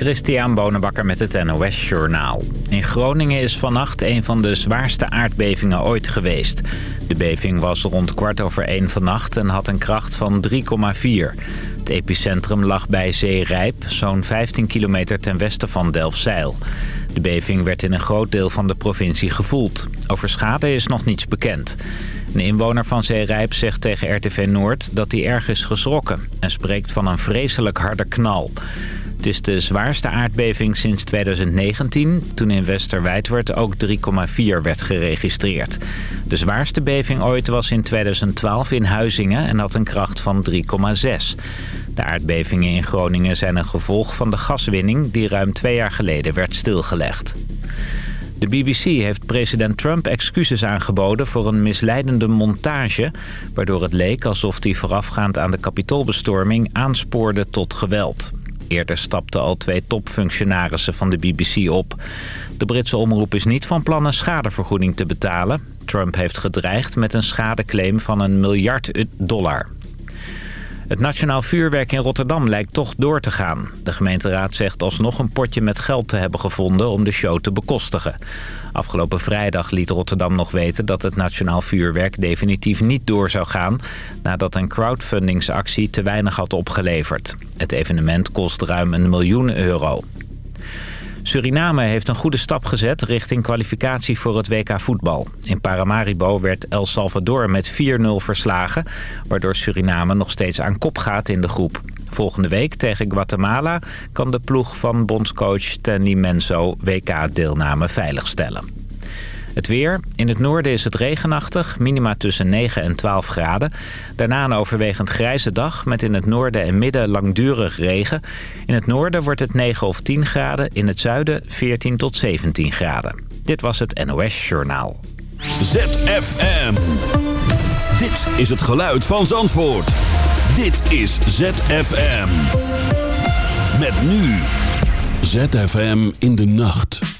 Christian Bonenbakker met het NOS Journaal. In Groningen is vannacht een van de zwaarste aardbevingen ooit geweest. De beving was rond kwart over één vannacht en had een kracht van 3,4. Het epicentrum lag bij Zeerijp, zo'n 15 kilometer ten westen van Delfzijl. De beving werd in een groot deel van de provincie gevoeld. Over schade is nog niets bekend. Een inwoner van Zeerijp zegt tegen RTV Noord dat hij erg is geschrokken... en spreekt van een vreselijk harde knal. Het is de zwaarste aardbeving sinds 2019, toen in Westerwijdwerd ook 3,4 werd geregistreerd. De zwaarste beving ooit was in 2012 in Huizingen en had een kracht van 3,6. De aardbevingen in Groningen zijn een gevolg van de gaswinning die ruim twee jaar geleden werd stilgelegd. De BBC heeft president Trump excuses aangeboden voor een misleidende montage... waardoor het leek alsof hij voorafgaand aan de kapitoolbestorming aanspoorde tot geweld. Eerder stapten al twee topfunctionarissen van de BBC op. De Britse omroep is niet van plan een schadevergoeding te betalen. Trump heeft gedreigd met een schadeclaim van een miljard dollar. Het Nationaal Vuurwerk in Rotterdam lijkt toch door te gaan. De gemeenteraad zegt alsnog een potje met geld te hebben gevonden om de show te bekostigen. Afgelopen vrijdag liet Rotterdam nog weten dat het Nationaal Vuurwerk definitief niet door zou gaan... nadat een crowdfundingsactie te weinig had opgeleverd. Het evenement kost ruim een miljoen euro. Suriname heeft een goede stap gezet richting kwalificatie voor het WK voetbal. In Paramaribo werd El Salvador met 4-0 verslagen... waardoor Suriname nog steeds aan kop gaat in de groep. Volgende week tegen Guatemala kan de ploeg van bondscoach Stanley Menzo WK-deelname veiligstellen. Het weer. In het noorden is het regenachtig. Minima tussen 9 en 12 graden. Daarna een overwegend grijze dag met in het noorden en midden langdurig regen. In het noorden wordt het 9 of 10 graden. In het zuiden 14 tot 17 graden. Dit was het NOS Journaal. ZFM. Dit is het geluid van Zandvoort. Dit is ZFM. Met nu. ZFM in de nacht.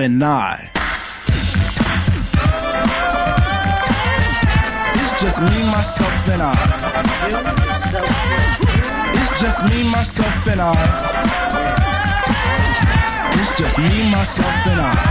and I. It's just me, myself, and I. It's just me, myself, and I. It's just me, myself, and I.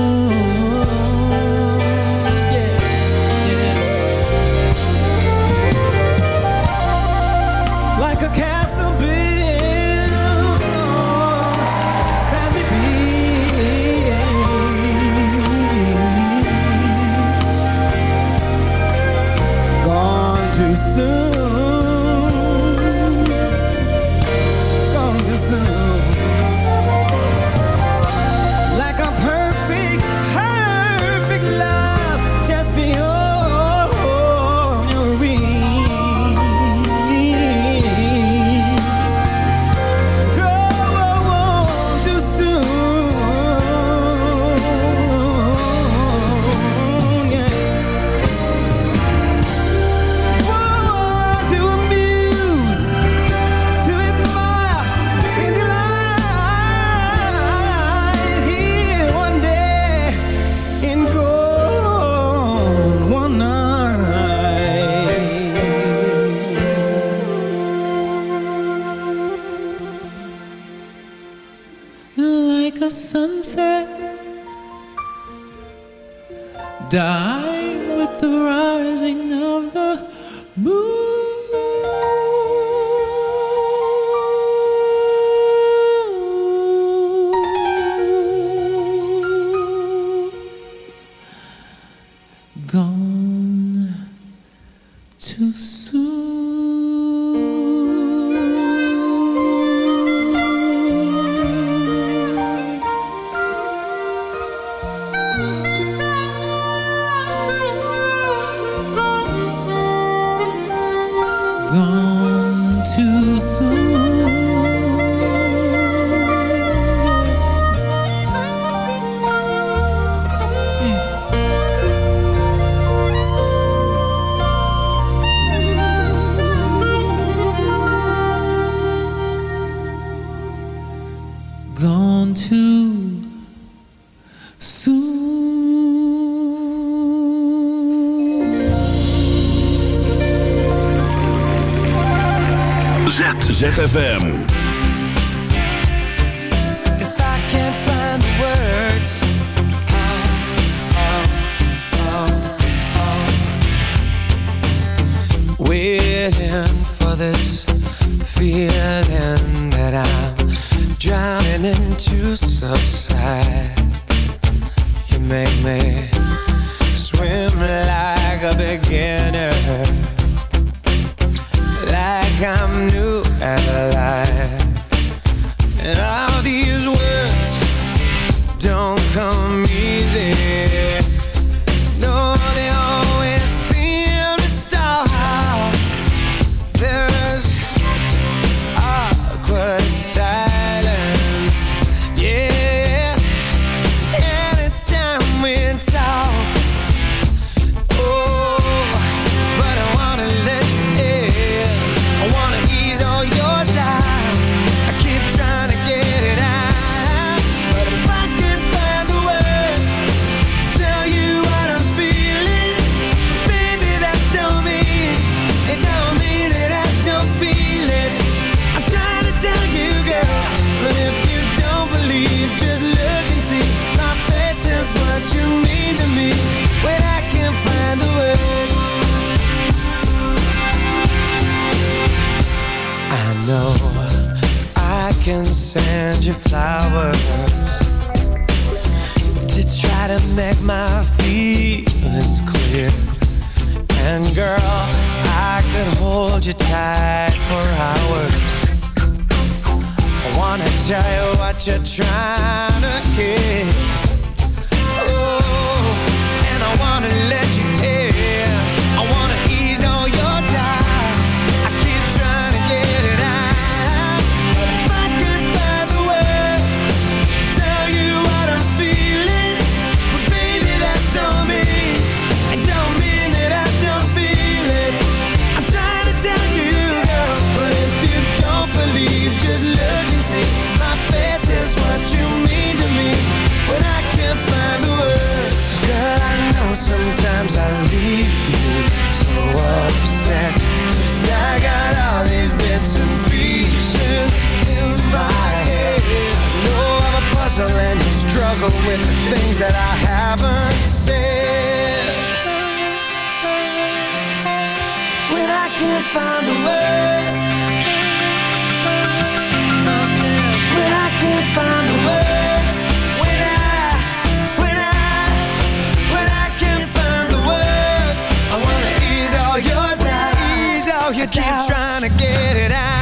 you. too soon. ZFM. your flowers. To try to make my feelings clear. And girl, I could hold you tight for hours. I wanna tell you what you're trying to get. Oh, and I wanna let you so I got all these bits and pieces in my head No, I'm a puzzle and you struggle with the things that I haven't said When I can't find the words Your Keep trying to get it out.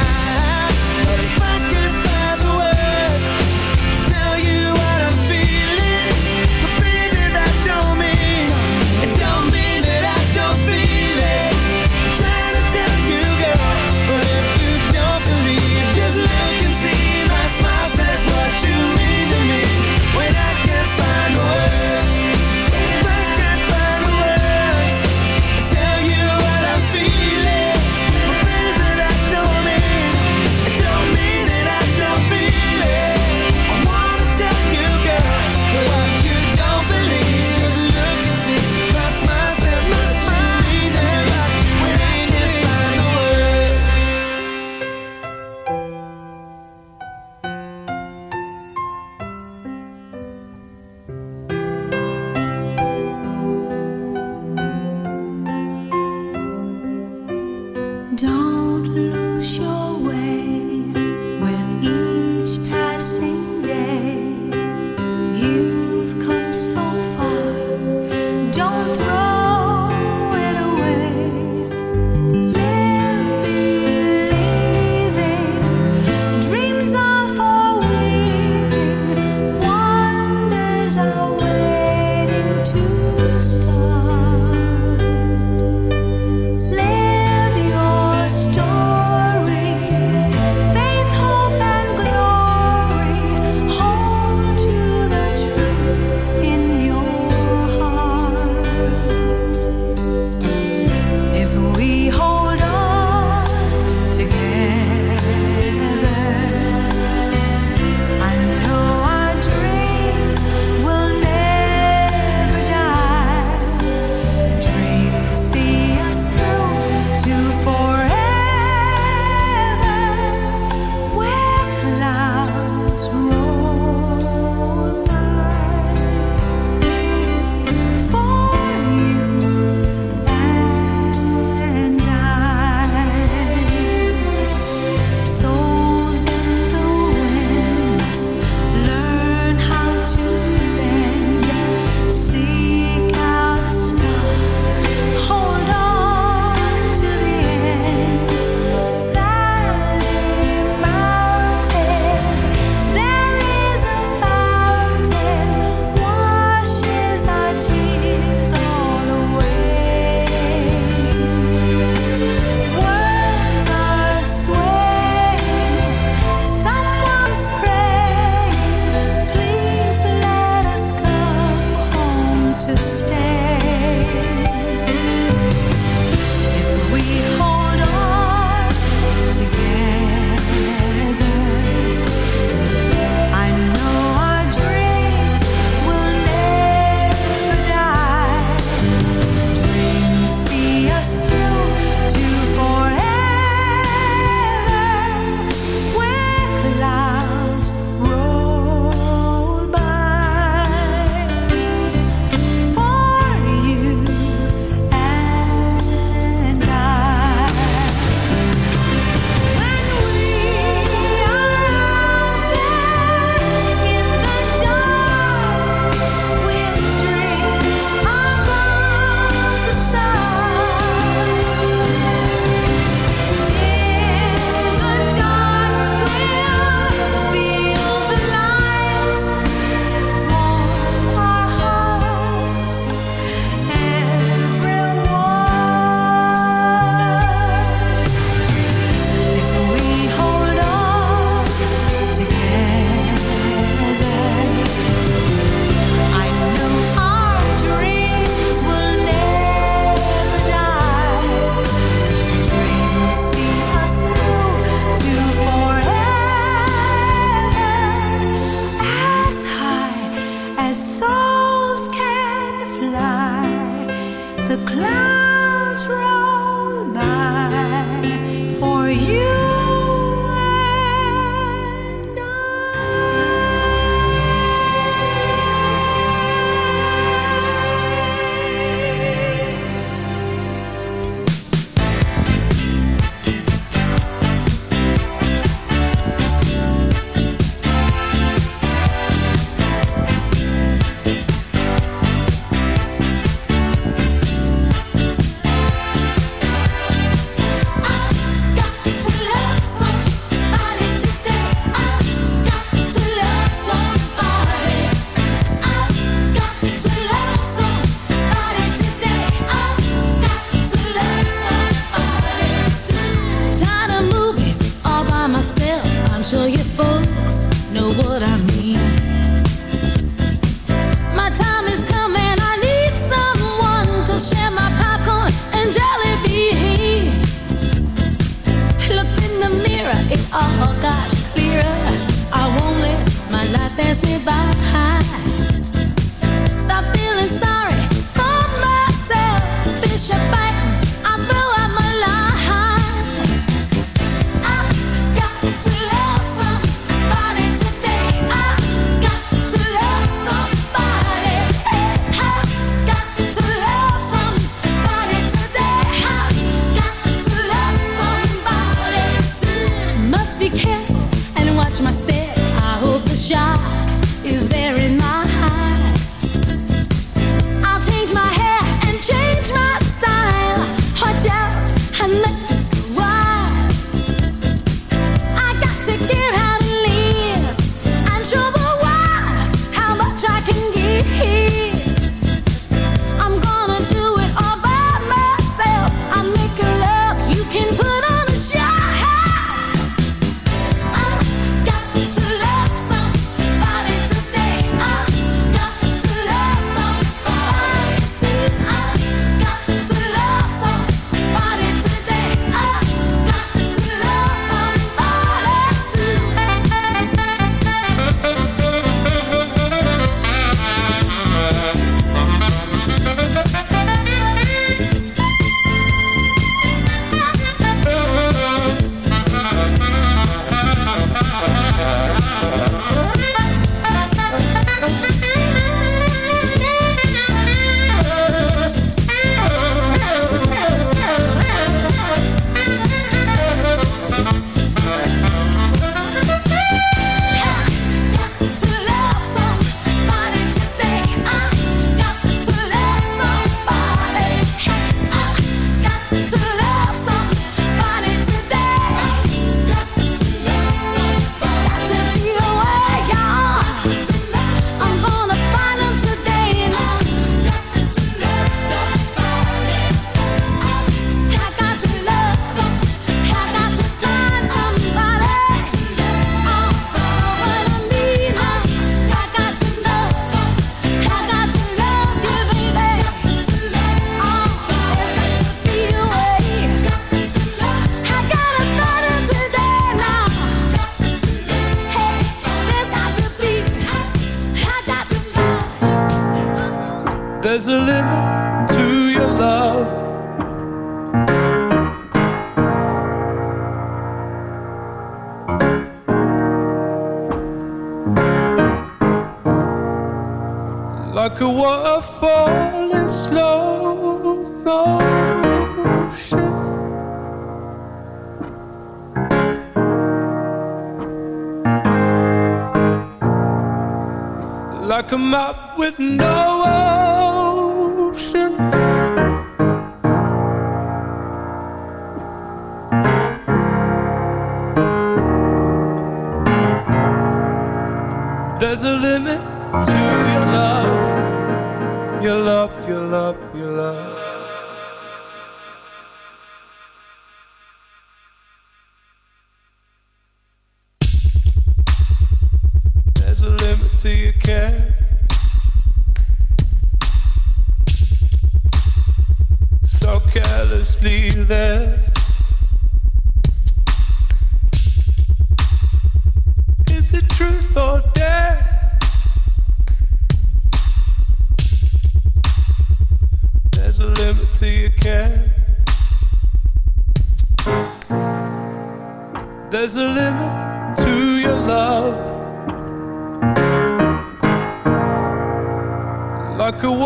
come up with no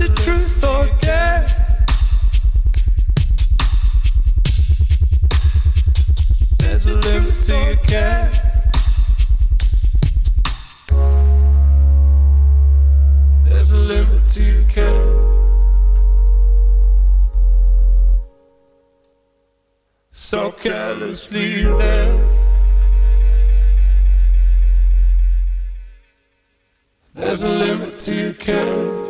the truth or dare. There's a limit to your care. There's a limit to your care. So carelessly there. There's a limit to your care.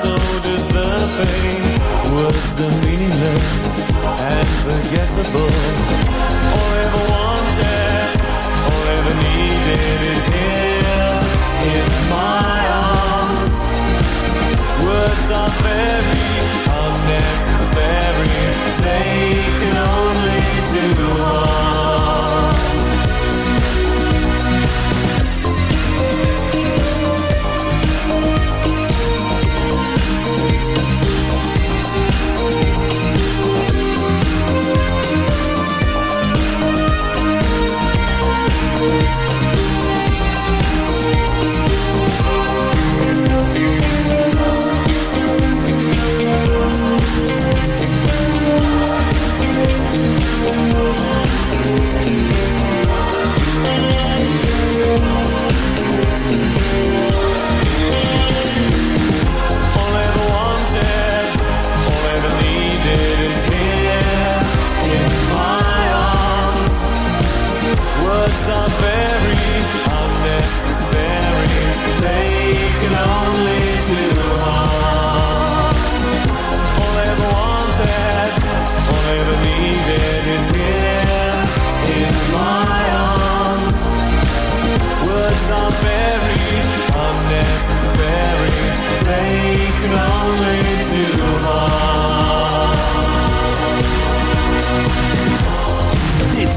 So does the pain. Words are meaningless and forgettable. All I ever wanted, all I ever needed is here in my arms. Words are very unnecessary. They can only do harm.